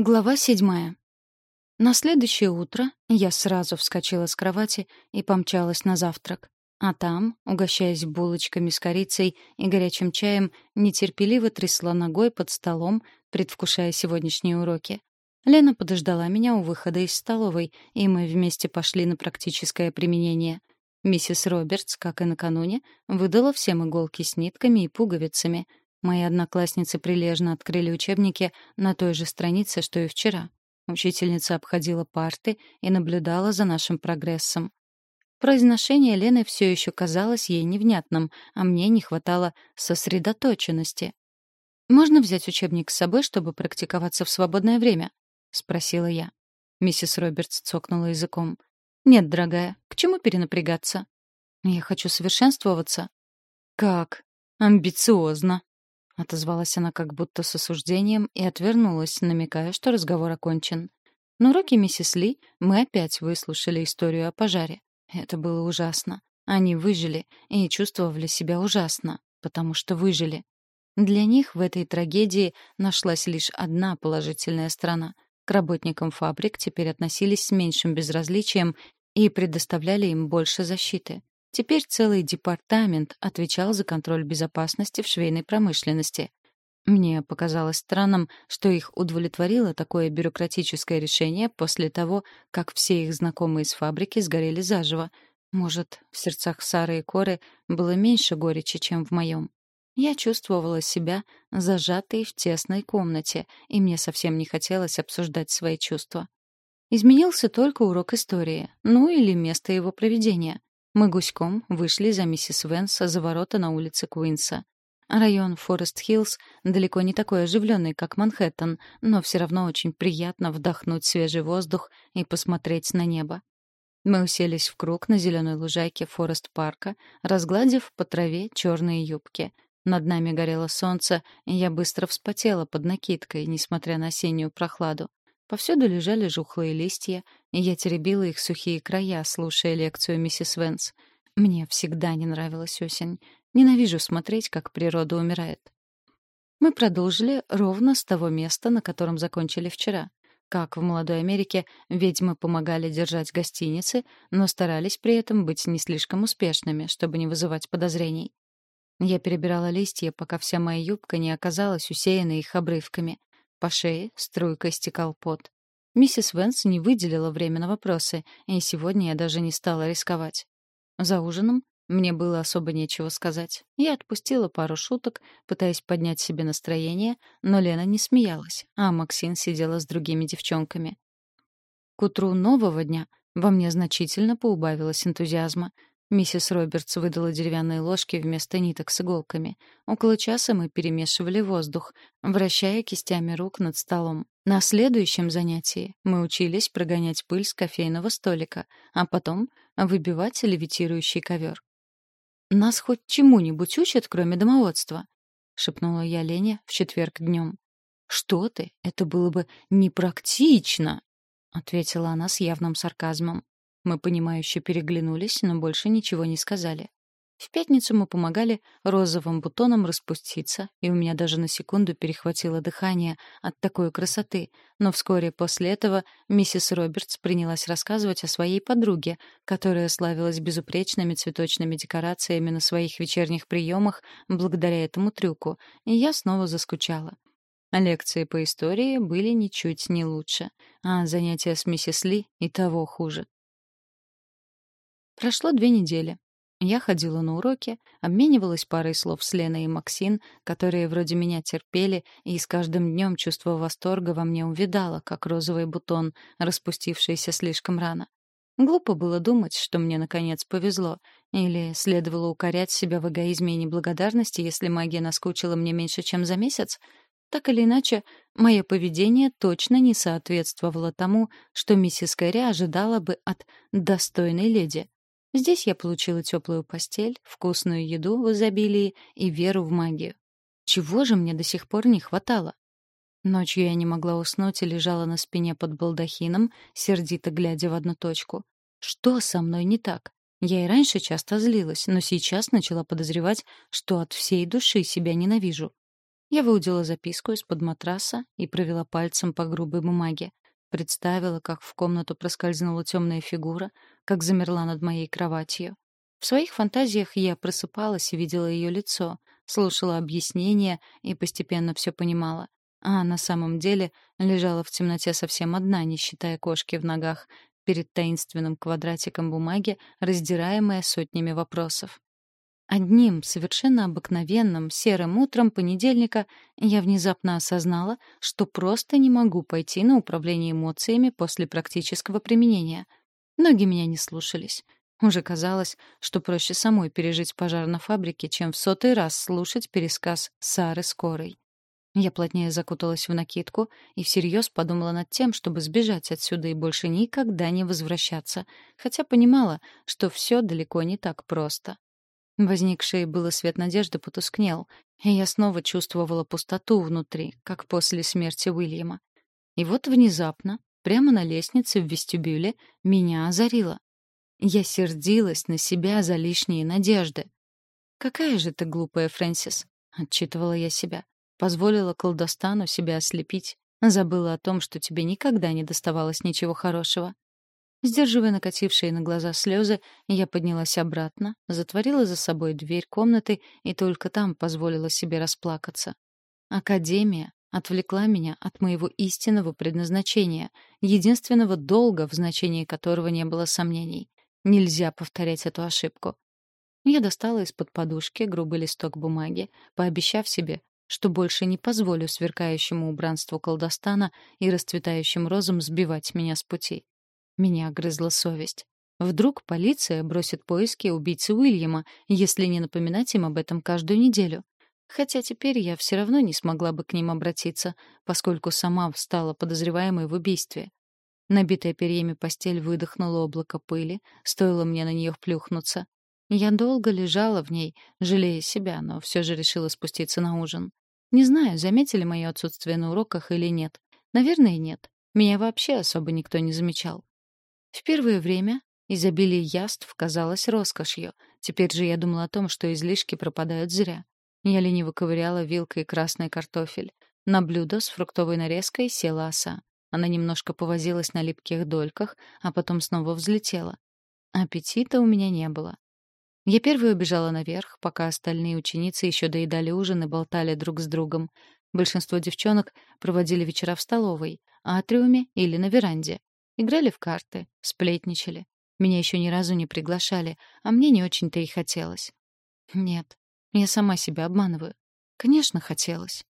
Глава седьмая. На следующее утро я сразу вскочила с кровати и помчалась на завтрак. А там, угощаясь булочками с корицей и горячим чаем, нетерпеливо трясла ногой под столом, предвкушая сегодняшние уроки. Лена подождала меня у выхода из столовой, и мы вместе пошли на практическое применение. Миссис Робертс, как и накануне, выдала всем иголки с нитками и пуговицами — Мои одноклассницы прилежно открыли учебники на той же странице, что и вчера. Учительница обходила парты и наблюдала за нашим прогрессом. Произношение Лены все еще казалось ей невнятным, а мне не хватало сосредоточенности. «Можно взять учебник с собой, чтобы практиковаться в свободное время?» — спросила я. Миссис Робертс цокнула языком. «Нет, дорогая, к чему перенапрягаться?» «Я хочу совершенствоваться». «Как? Амбициозно!» Отозвалась она как будто с осуждением и отвернулась, намекая, что разговор окончен. На уроке миссис Ли мы опять выслушали историю о пожаре. Это было ужасно. Они выжили и чувствовали себя ужасно, потому что выжили. Для них в этой трагедии нашлась лишь одна положительная сторона. К работникам фабрик теперь относились с меньшим безразличием и предоставляли им больше защиты. Теперь целый департамент отвечал за контроль безопасности в швейной промышленности. Мне показалось странным, что их удовлетворило такое бюрократическое решение после того, как все их знакомые с фабрики сгорели заживо. Может, в сердцах Сары и Коры было меньше горечи, чем в моем. Я чувствовала себя зажатой в тесной комнате, и мне совсем не хотелось обсуждать свои чувства. Изменился только урок истории, ну или место его проведения. Мы гуськом вышли за миссис Венс за ворота на улице Куинса. Район Форест-Хиллз далеко не такой оживленный, как Манхэттен, но все равно очень приятно вдохнуть свежий воздух и посмотреть на небо. Мы уселись в круг на зеленой лужайке Форест-парка, разгладив по траве черные юбки. Над нами горело солнце, и я быстро вспотела под накидкой, несмотря на осеннюю прохладу. Повсюду лежали жухлые листья, и я теребила их сухие края, слушая лекцию миссис Венс. Мне всегда не нравилась осень. Ненавижу смотреть, как природа умирает. Мы продолжили ровно с того места, на котором закончили вчера. Как в молодой Америке, ведьмы помогали держать гостиницы, но старались при этом быть не слишком успешными, чтобы не вызывать подозрений. Я перебирала листья, пока вся моя юбка не оказалась усеянной их обрывками. По шее струйкой стекал пот. Миссис Венс не выделила время на вопросы, и сегодня я даже не стала рисковать. За ужином мне было особо нечего сказать. Я отпустила пару шуток, пытаясь поднять себе настроение, но Лена не смеялась, а Максин сидела с другими девчонками. К утру нового дня во мне значительно поубавилось энтузиазма. Миссис Робертс выдала деревянные ложки вместо ниток с иголками. Около часа мы перемешивали воздух, вращая кистями рук над столом. На следующем занятии мы учились прогонять пыль с кофейного столика, а потом выбивать левитирующий ковер. «Нас хоть чему-нибудь учат, кроме домоводства?» — шепнула я Лене в четверг днем. «Что ты? Это было бы непрактично!» — ответила она с явным сарказмом. Мы понимающе переглянулись, но больше ничего не сказали. В пятницу мы помогали розовым бутонам распуститься, и у меня даже на секунду перехватило дыхание от такой красоты. Но вскоре после этого миссис Робертс принялась рассказывать о своей подруге, которая славилась безупречными цветочными декорациями на своих вечерних приемах благодаря этому трюку, и я снова заскучала. Лекции по истории были ничуть не лучше, а занятия с миссис Ли и того хуже. Прошло две недели. Я ходила на уроки, обменивалась парой слов с Леной и Максин, которые вроде меня терпели, и с каждым днем чувство восторга во мне увидало, как розовый бутон, распустившийся слишком рано. Глупо было думать, что мне наконец повезло, или следовало укорять себя в эгоизме и неблагодарности, если магия наскучила мне меньше, чем за месяц. Так или иначе, мое поведение точно не соответствовало тому, что миссис Кэрри ожидала бы от достойной леди. Здесь я получила теплую постель, вкусную еду в изобилии и веру в магию. Чего же мне до сих пор не хватало? Ночью я не могла уснуть и лежала на спине под балдахином, сердито глядя в одну точку. Что со мной не так? Я и раньше часто злилась, но сейчас начала подозревать, что от всей души себя ненавижу. Я выудила записку из-под матраса и провела пальцем по грубой бумаге. Представила, как в комнату проскользнула темная фигура, как замерла над моей кроватью. В своих фантазиях я просыпалась и видела ее лицо, слушала объяснения и постепенно все понимала. А на самом деле лежала в темноте совсем одна, не считая кошки в ногах, перед таинственным квадратиком бумаги, раздираемая сотнями вопросов. Одним совершенно обыкновенным серым утром понедельника я внезапно осознала, что просто не могу пойти на управление эмоциями после практического применения. Ноги меня не слушались. Уже казалось, что проще самой пережить пожар на фабрике, чем в сотый раз слушать пересказ Сары Скорой. Я плотнее закуталась в накидку и всерьез подумала над тем, чтобы сбежать отсюда и больше никогда не возвращаться, хотя понимала, что все далеко не так просто. Возникший было свет надежды потускнел, и я снова чувствовала пустоту внутри, как после смерти Уильяма. И вот внезапно, прямо на лестнице в вестибюле, меня озарило. Я сердилась на себя за лишние надежды. «Какая же ты глупая, Фрэнсис!» — отчитывала я себя. Позволила колдостану себя ослепить. Забыла о том, что тебе никогда не доставалось ничего хорошего. Сдерживая накатившие на глаза слезы, я поднялась обратно, затворила за собой дверь комнаты и только там позволила себе расплакаться. Академия отвлекла меня от моего истинного предназначения, единственного долга, в значении которого не было сомнений. Нельзя повторять эту ошибку. Я достала из-под подушки грубый листок бумаги, пообещав себе, что больше не позволю сверкающему убранству колдостана и расцветающим розам сбивать меня с пути. Меня грызла совесть. Вдруг полиция бросит поиски убийцы Уильяма, если не напоминать им об этом каждую неделю. Хотя теперь я все равно не смогла бы к ним обратиться, поскольку сама стала подозреваемой в убийстве. Набитая перьями постель выдохнула облако пыли, стоило мне на нее плюхнуться. Я долго лежала в ней, жалея себя, но все же решила спуститься на ужин. Не знаю, заметили мое отсутствие на уроках или нет. Наверное, нет. Меня вообще особо никто не замечал. В первое время изобилие яств казалось роскошью. Теперь же я думала о том, что излишки пропадают зря. Я лениво ковыряла вилкой красный картофель. На блюдо с фруктовой нарезкой села оса. Она немножко повозилась на липких дольках, а потом снова взлетела. Аппетита у меня не было. Я первой убежала наверх, пока остальные ученицы еще доедали ужин и болтали друг с другом. Большинство девчонок проводили вечера в столовой, а атриуме или на веранде. Играли в карты, сплетничали. Меня еще ни разу не приглашали, а мне не очень-то и хотелось. Нет, я сама себя обманываю. Конечно, хотелось.